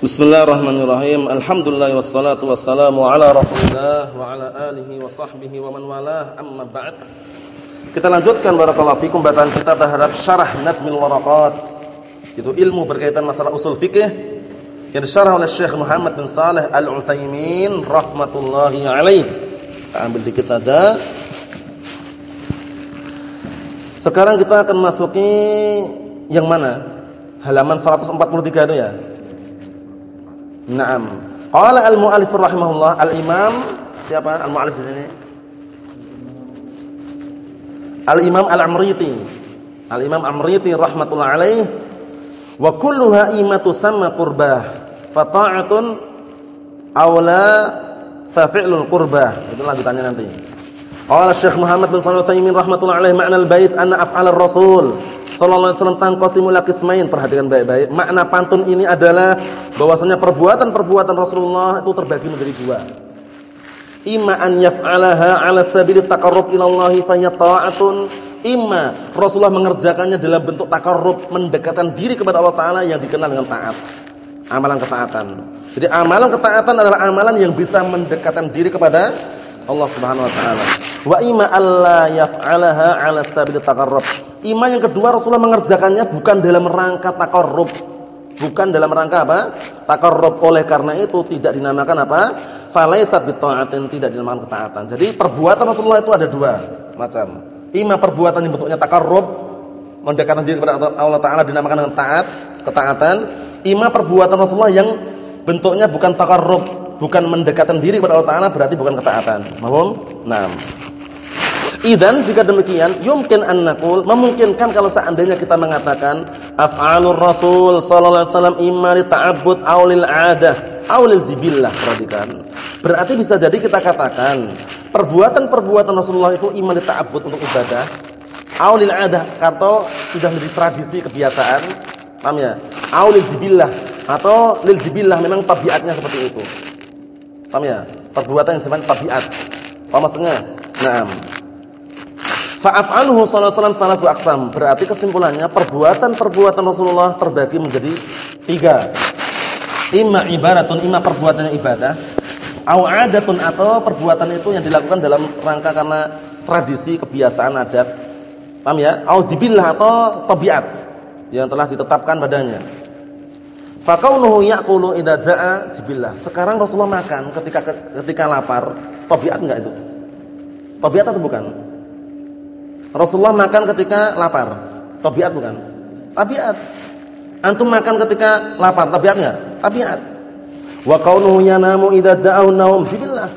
Bismillahirrahmanirrahim. Alhamdulillah wassalatu wassalamu ala Rasulillah wa ala alihi wa sahbihi wa man walah. Amma ba'd. Kita lanjutkan barakallahu fikum bacaan kita terhadap syarah Nadmil Waraqat. Itu ilmu berkaitan masalah usul fikih yang disyarah oleh Syekh Muhammad bin Saleh Al-Utsaimin rahmatullahi alaih. Kita ambil dikit saja. Sekarang kita akan masuki yang mana? Halaman 143 itu ya. Naam. Qala al-mu'allif rahimahullah al-imam siapa al-mu'allif di sini? Al-Imam Al-Amriti. Al-Imam Amriti rahmatullah alaih wa kulluha imatu sama qurbah fa ta'atun aula fa fi'lul qurbah. Itu lanjutannya nanti. Qala Syekh Muhammad bin Shalih Al-Utsaimin rahmatullah alaih makna al-bait anna af'alar rasul sallallahu alaihi wasallam tanqasimu qismain. Perhatikan baik-baik. Makna pantun ini adalah bahwasanya perbuatan-perbuatan Rasulullah itu terbagi menjadi dua. Imma an yaf'alaha 'ala sabili taqarrub ila Allah fa ta'atun, imma Rasulullah mengerjakannya dalam bentuk taqarrub, mendekatkan diri kepada Allah taala yang dikenal dengan taat. Amalan ketaatan. Jadi amalan ketaatan adalah amalan yang bisa mendekatkan diri kepada Allah Subhanahu wa taala. Wa imma alla yaf'alaha 'ala sabili taqarrub. Imma yang kedua Rasulullah mengerjakannya bukan dalam rangka taqarrub, Bukan dalam rangka apa? Taqarrub oleh karena itu tidak dinamakan apa? Falaisat bita'atin tidak dinamakan ketaatan. Jadi perbuatan Rasulullah itu ada dua macam. Ima perbuatan yang bentuknya taqarrub, mendekatkan diri kepada Allah taala dinamakan dengan taat, ketaatan. Ima perbuatan Rasulullah yang bentuknya bukan taqarrub, bukan mendekatkan diri kepada Allah taala berarti bukan ketaatan. Paham? Nah. Idan jika demikian, yumkin an memungkinkan kalau seandainya kita mengatakan af'alur Rasul sallallahu alaihi wasallam imma li ta'abbud aw lil 'adah aw lil jibillah, perhatikan. Berarti bisa jadi kita katakan perbuatan-perbuatan Rasulullah itu imma li ta'abbud untuk ibadah aw lil 'adah atau sudah menjadi tradisi kebiasaan, paham ya? Aw lil jibillah atau lil jibillah memang tabiatnya seperti itu. Paham ya? Perbuatan yang sifatnya tabiat. Apa maksudnya? Naam. Fa'af'aluhu sallallahu alaihi wasallam salatu aqsam. Berarti kesimpulannya perbuatan-perbuatan Rasulullah terbagi menjadi tiga. Imma ibaratun, imma perbuatannya ibadah, au adatun atau perbuatan itu yang dilakukan dalam rangka karena tradisi, kebiasaan adat. Paham ya? Au jibillah atau tabiat yang telah ditetapkan padanya. Fakaunuhu ya'kulu idza jaa jibillah. Sekarang Rasulullah makan ketika ketika lapar, tabiat enggak itu? Tabiat atau bukan? Rasulullah makan ketika lapar. Tabiat bukan? Tabiat. Antum makan ketika lapar, tabiat enggak? Tabiat. Wa kaunuhu yanamu idza ja'ahu naum jibillah.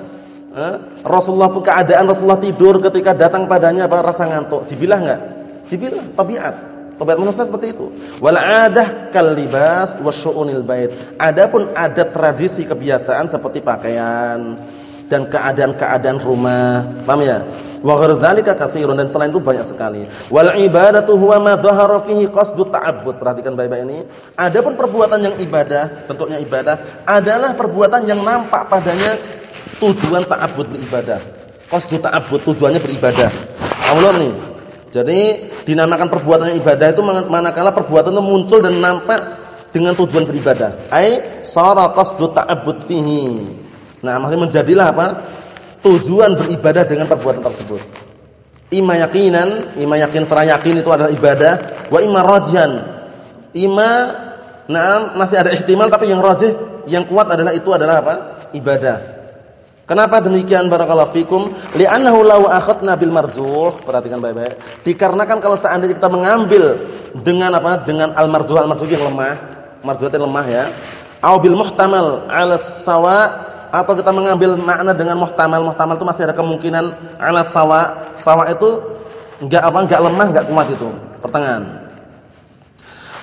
Rasulullah pun keadaan Rasulullah tidur ketika datang padanya apa rasa ngantuk. Jibillah enggak? Jibillah, tabiat. Tabiat manusia seperti itu. Wal 'adah kal libas wasyu'unil bait. Adapun ada tradisi kebiasaan seperti pakaian dan keadaan-keadaan rumah. Paham ya? Wa ghairzalika katsirun dan selain itu banyak sekali. Wal ibadatu huwa ma dhahara fihi qasdu ta'abbud. Perhatikan baik-baik ini. Adapun perbuatan yang ibadah, bentuknya ibadah adalah perbuatan yang nampak padanya tujuan ta'abbud beribadah. Qasdu ta'abbud tujuannya beribadah. Allah nih. Jadi dinamakan perbuatan yang ibadah itu manakala perbuatan itu muncul dan nampak dengan tujuan beribadah. Ai sara qasdu ta'abbud fihi. Nah, maksudnya menjadilah apa? Tujuan beribadah dengan perbuatan tersebut. Ima yakinan, ima yakin serah yakin itu adalah ibadah, wa ima rajihan. Ima nah masih ada ihtimal tapi yang rajih, yang kuat adalah itu adalah apa? Ibadah. Kenapa demikian barakallahu fikum? Li'annahu law akhadna bil marjuh, perhatikan baik-baik. Dikarenakan kalau seandainya kita mengambil dengan apa? Dengan al marjuh al marjuh yang lemah, marjuh itu lemah ya. Au bil muhtamal 'ala sawa' atau kita mengambil makna dengan muhtamal muhtamal itu masih ada kemungkinan ala sawa. Sawa itu enggak apa enggak lemah enggak kuat itu pertengahan.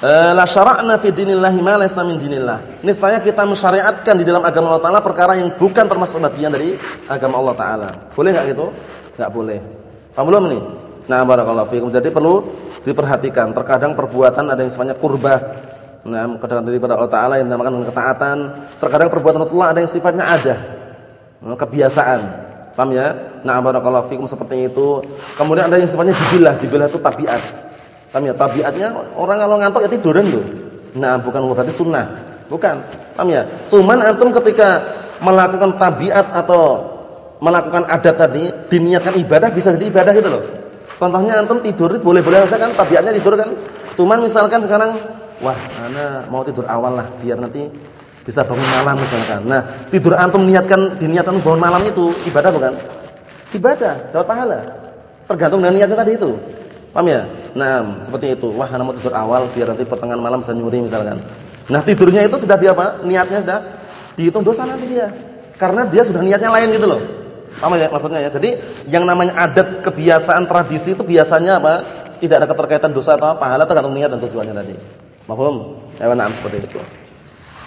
Eh, la syara'na fi dinillahi ma laysa min dinillah. Niscaya kita mensyariatkan di dalam agama Allah taala perkara yang bukan termasuk bagian dari agama Allah taala. Boleh enggak gitu? Enggak boleh. Paham belum nih nah barakallahu fiikum jadi perlu diperhatikan. Terkadang perbuatan ada yang sifatnya kurbah Nah, kedekatan diri kepada Allah Taala yang dinamakan dengan ketaatan. Terkadang perbuatan Rasulullah ada yang sifatnya ada, nah, kebiasaan. Paham ya? Nah, barakallahu fikum seperti itu. Kemudian ada yang sifatnya jibilah. Jibilah itu tabiat. Paham ya? Tabiatnya orang kalau ngantuk ya tiduran tuh. Nah, bukan berarti sunnah. Bukan. Paham ya? Cuman antum ketika melakukan tabiat atau melakukan adat tadi, diniatkan ibadah bisa jadi ibadah gitu loh. Contohnya antum tidur boleh-boleh aja kan tabiatnya tidur kan. Cuman misalkan sekarang wah, ana mau tidur awal lah biar nanti bisa bangun malam misalkan. Nah, tidur antum niatkan diniatkan bangun malam itu ibadah bukan? Ibadah, dapat pahala. Tergantung dengan niatnya tadi itu. Paham ya? Nah, seperti itu. Wah, ana mau tidur awal biar nanti pertengahan malam bisa nyuri misalkan. Nah, tidurnya itu sudah dia apa? Niatnya sudah dihitung dosa nanti dia. Karena dia sudah niatnya lain gitu loh. Paham ya maksudnya ya? Jadi yang namanya adat, kebiasaan, tradisi itu biasanya apa? Tidak ada keterkaitan dosa atau pahala tergantung niat dan tujuannya tadi. Paham? Ya, nah, seperti itu.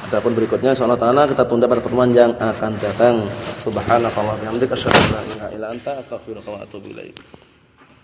Adapun berikutnya insyaallah taala kita tunda pada pertemuan yang akan datang. Subhanakallahumma wa bihamdika asyhadu an la ilaha illa anta astaghfiruka wa atubu ilaik.